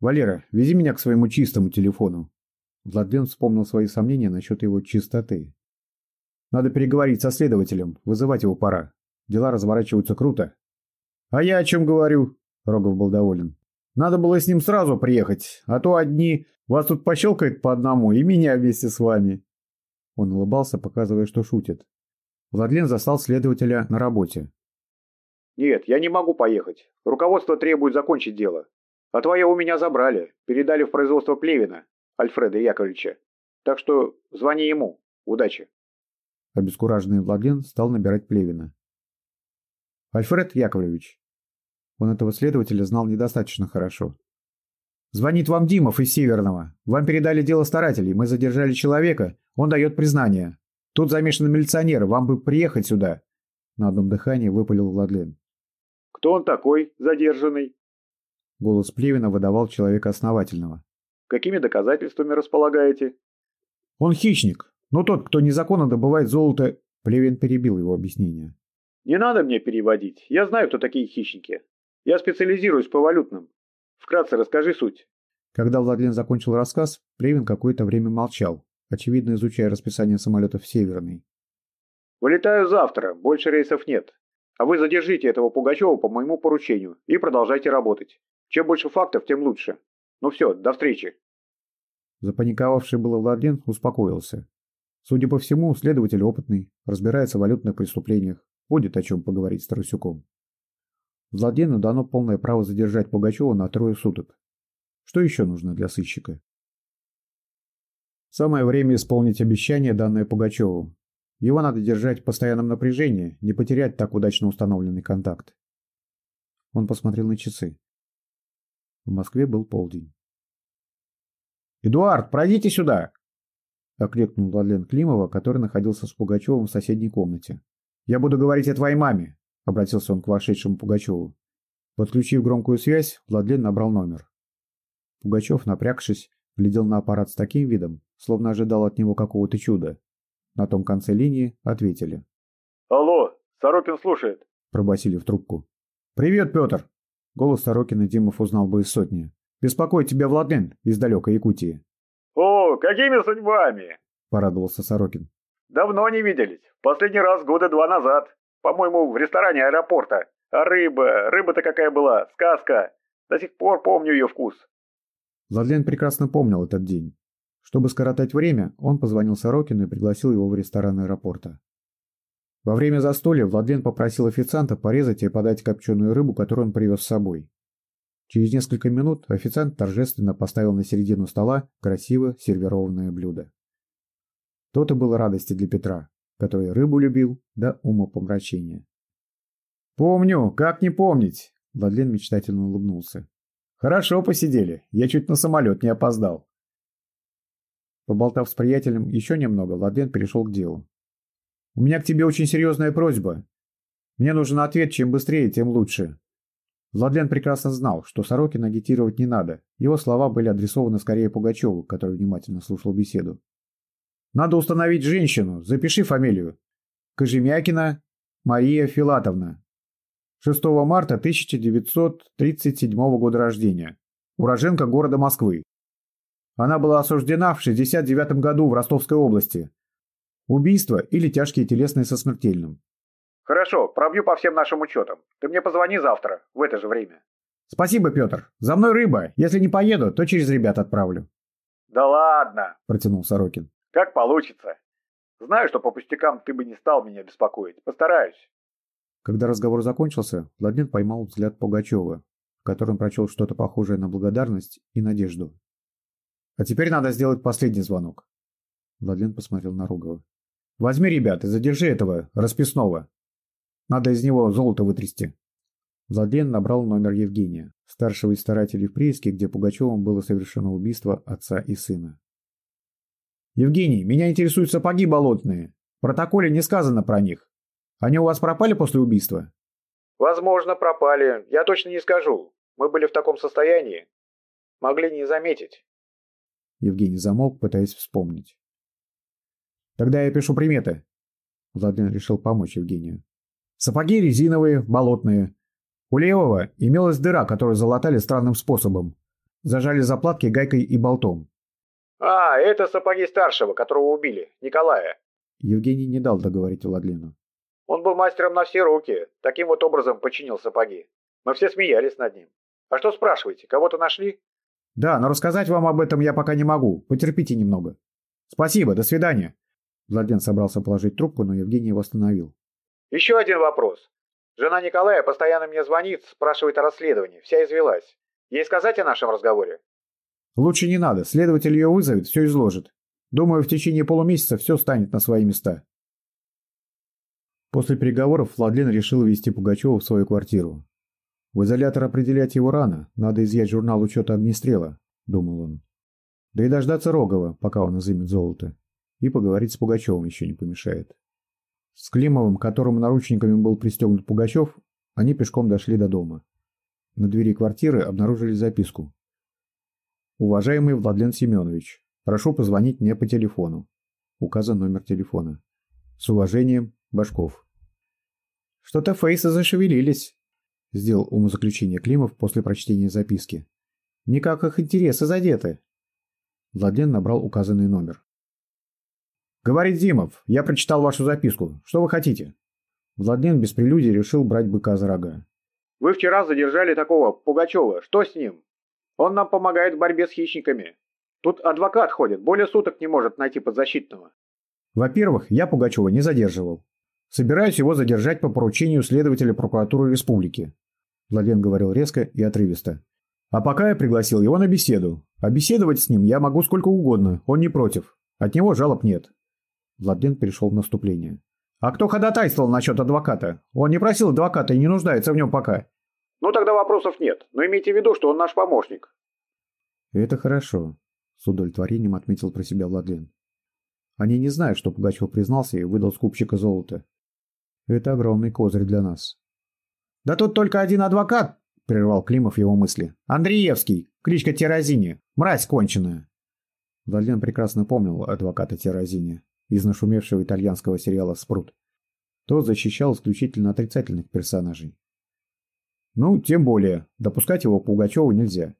Валера, вези меня к своему чистому телефону. Владлен вспомнил свои сомнения насчет его чистоты. Надо переговорить со следователем, вызывать его пора. Дела разворачиваются круто. А я о чем говорю? Рогов был доволен. Надо было с ним сразу приехать, а то одни вас тут пощелкает по одному и меня вместе с вами. Он улыбался, показывая, что шутит. Владлен застал следователя на работе. «Нет, я не могу поехать. Руководство требует закончить дело. А твое у меня забрали, передали в производство Плевина, Альфреда Яковлевича. Так что звони ему. Удачи». Обескураженный Владлен стал набирать Плевина. «Альфред Яковлевич». Он этого следователя знал недостаточно хорошо. «Звонит вам Димов из Северного. Вам передали дело старателей. Мы задержали человека. Он дает признание. Тут замешаны милиционеры, вам бы приехать сюда!» На одном дыхании выпалил Владлен. «Кто он такой, задержанный?» Голос Плевина выдавал человека основательного. «Какими доказательствами располагаете?» «Он хищник. Но тот, кто незаконно добывает золото...» Плевин перебил его объяснение. «Не надо мне переводить. Я знаю, кто такие хищники. Я специализируюсь по валютным. Вкратце расскажи суть». Когда Владлен закончил рассказ, Плевин какое-то время молчал, очевидно изучая расписание самолетов в Северный. «Вылетаю завтра, больше рейсов нет. А вы задержите этого Пугачева по моему поручению и продолжайте работать. Чем больше фактов, тем лучше. Ну все, до встречи». Запаниковавший было Владлен успокоился. Судя по всему, следователь опытный, разбирается в валютных преступлениях, будет о чем поговорить с Тарасюком. Владлену дано полное право задержать Пугачева на трое суток. Что еще нужно для сыщика? Самое время исполнить обещание, данное Пугачеву. Его надо держать в постоянном напряжении, не потерять так удачно установленный контакт. Он посмотрел на часы. В Москве был полдень. «Эдуард, пройдите сюда!» — окликнул Владлен Климова, который находился с Пугачевым в соседней комнате. «Я буду говорить о твоей маме», — обратился он к вошедшему Пугачеву. Подключив громкую связь, Владлен набрал номер. Пугачев, напрягшись, глядел на аппарат с таким видом, словно ожидал от него какого-то чуда. На том конце линии ответили. «Алло, Сорокин слушает», – пробасили в трубку. «Привет, Петр!» Голос Сорокина Димов узнал бы из сотни. «Беспокоит тебя Владлен из далекой Якутии». «О, какими судьбами?» – порадовался Сорокин. «Давно не виделись. Последний раз года два назад. По-моему, в ресторане аэропорта. А рыба, рыба-то какая была, сказка. До сих пор помню ее вкус». Владлен прекрасно помнил этот день. Чтобы скоротать время, он позвонил Сорокину и пригласил его в ресторан аэропорта. Во время застолья Владлен попросил официанта порезать и подать копченую рыбу, которую он привез с собой. Через несколько минут официант торжественно поставил на середину стола красиво сервированное блюдо. То-то было радости для Петра, который рыбу любил до умопомрачения. «Помню, как не помнить!» Владлен мечтательно улыбнулся. «Хорошо посидели, я чуть на самолет не опоздал». Поболтав с приятелем еще немного, Владлен перешел к делу. «У меня к тебе очень серьезная просьба. Мне нужен ответ, чем быстрее, тем лучше». Владлен прекрасно знал, что Сорокина агитировать не надо. Его слова были адресованы скорее Пугачеву, который внимательно слушал беседу. «Надо установить женщину. Запиши фамилию. Кожемякина Мария Филатовна. 6 марта 1937 года рождения. Уроженка города Москвы. Она была осуждена в 69 году в Ростовской области. Убийство или тяжкие телесные со смертельным. Хорошо, пробью по всем нашим учетам. Ты мне позвони завтра, в это же время. Спасибо, Петр. За мной рыба. Если не поеду, то через ребят отправлю. Да ладно, протянул Сорокин. Как получится. Знаю, что по пустякам ты бы не стал меня беспокоить. Постараюсь. Когда разговор закончился, Владимир поймал взгляд Пугачева, в котором прочел что-то похожее на благодарность и надежду. А теперь надо сделать последний звонок. Владлен посмотрел на Ругова. Возьми, ребят, и задержи этого расписного. Надо из него золото вытрясти. Владлен набрал номер Евгения, старшего из старателей в прииске, где Пугачевым было совершено убийство отца и сына. «Евгений, меня интересуют сапоги болотные. В протоколе не сказано про них. Они у вас пропали после убийства?» «Возможно, пропали. Я точно не скажу. Мы были в таком состоянии. Могли не заметить. Евгений замолк, пытаясь вспомнить. «Тогда я пишу приметы». Владимир решил помочь Евгению. «Сапоги резиновые, болотные. У левого имелась дыра, которую залатали странным способом. Зажали заплатки гайкой и болтом. «А, это сапоги старшего, которого убили, Николая». Евгений не дал договорить Владлену. «Он был мастером на все руки, таким вот образом починил сапоги. Мы все смеялись над ним. А что спрашиваете, кого-то нашли?» «Да, но рассказать вам об этом я пока не могу. Потерпите немного». «Спасибо, до свидания». Владлен собрался положить трубку, но Евгений его остановил. «Еще один вопрос. Жена Николая постоянно мне звонит, спрашивает о расследовании. Вся извелась. Ей сказать о нашем разговоре?» «Лучше не надо. Следователь ее вызовет, все изложит. Думаю, в течение полумесяца все станет на свои места». После переговоров Владлен решил ввести Пугачева в свою квартиру. В изолятор определять его рано, надо изъять журнал учета огнестрела, думал он. Да и дождаться Рогова, пока он изымет золото. И поговорить с Пугачевым еще не помешает. С Климовым, которому наручниками был пристегнут Пугачев, они пешком дошли до дома. На двери квартиры обнаружили записку. «Уважаемый Владлен Семенович, прошу позвонить мне по телефону». Указан номер телефона. С уважением, Башков. «Что-то фейсы зашевелились», — сделал умозаключение Климов после прочтения записки. «Никак их интересы задеты». Владлен набрал указанный номер. «Говорит Зимов, я прочитал вашу записку. Что вы хотите?» Владлен без прелюдии решил брать быка за рога. Вы вчера задержали такого Пугачева. Что с ним? Он нам помогает в борьбе с хищниками. Тут адвокат ходит, более суток не может найти подзащитного. Во-первых, я Пугачева не задерживал. Собираюсь его задержать по поручению следователя прокуратуры республики. Владлен говорил резко и отрывисто. А пока я пригласил его на беседу. А беседовать с ним я могу сколько угодно, он не против. От него жалоб нет. Владлен перешел в наступление. А кто ходатайствовал насчет адвоката? Он не просил адвоката и не нуждается в нем пока. Ну тогда вопросов нет, но имейте в виду, что он наш помощник. Это хорошо, с удовлетворением отметил про себя Владлен. Они не знают, что Пугачев признался и выдал скупщика золота. Это огромный козырь для нас. Да тут только один адвокат, прервал Климов его мысли. Андреевский, кличка Теразини, мразь конченая. Владлен прекрасно помнил адвоката Теразини из нашумевшего итальянского сериала «Спрут». Тот защищал исключительно отрицательных персонажей. Ну, тем более, допускать его Пугачеву нельзя.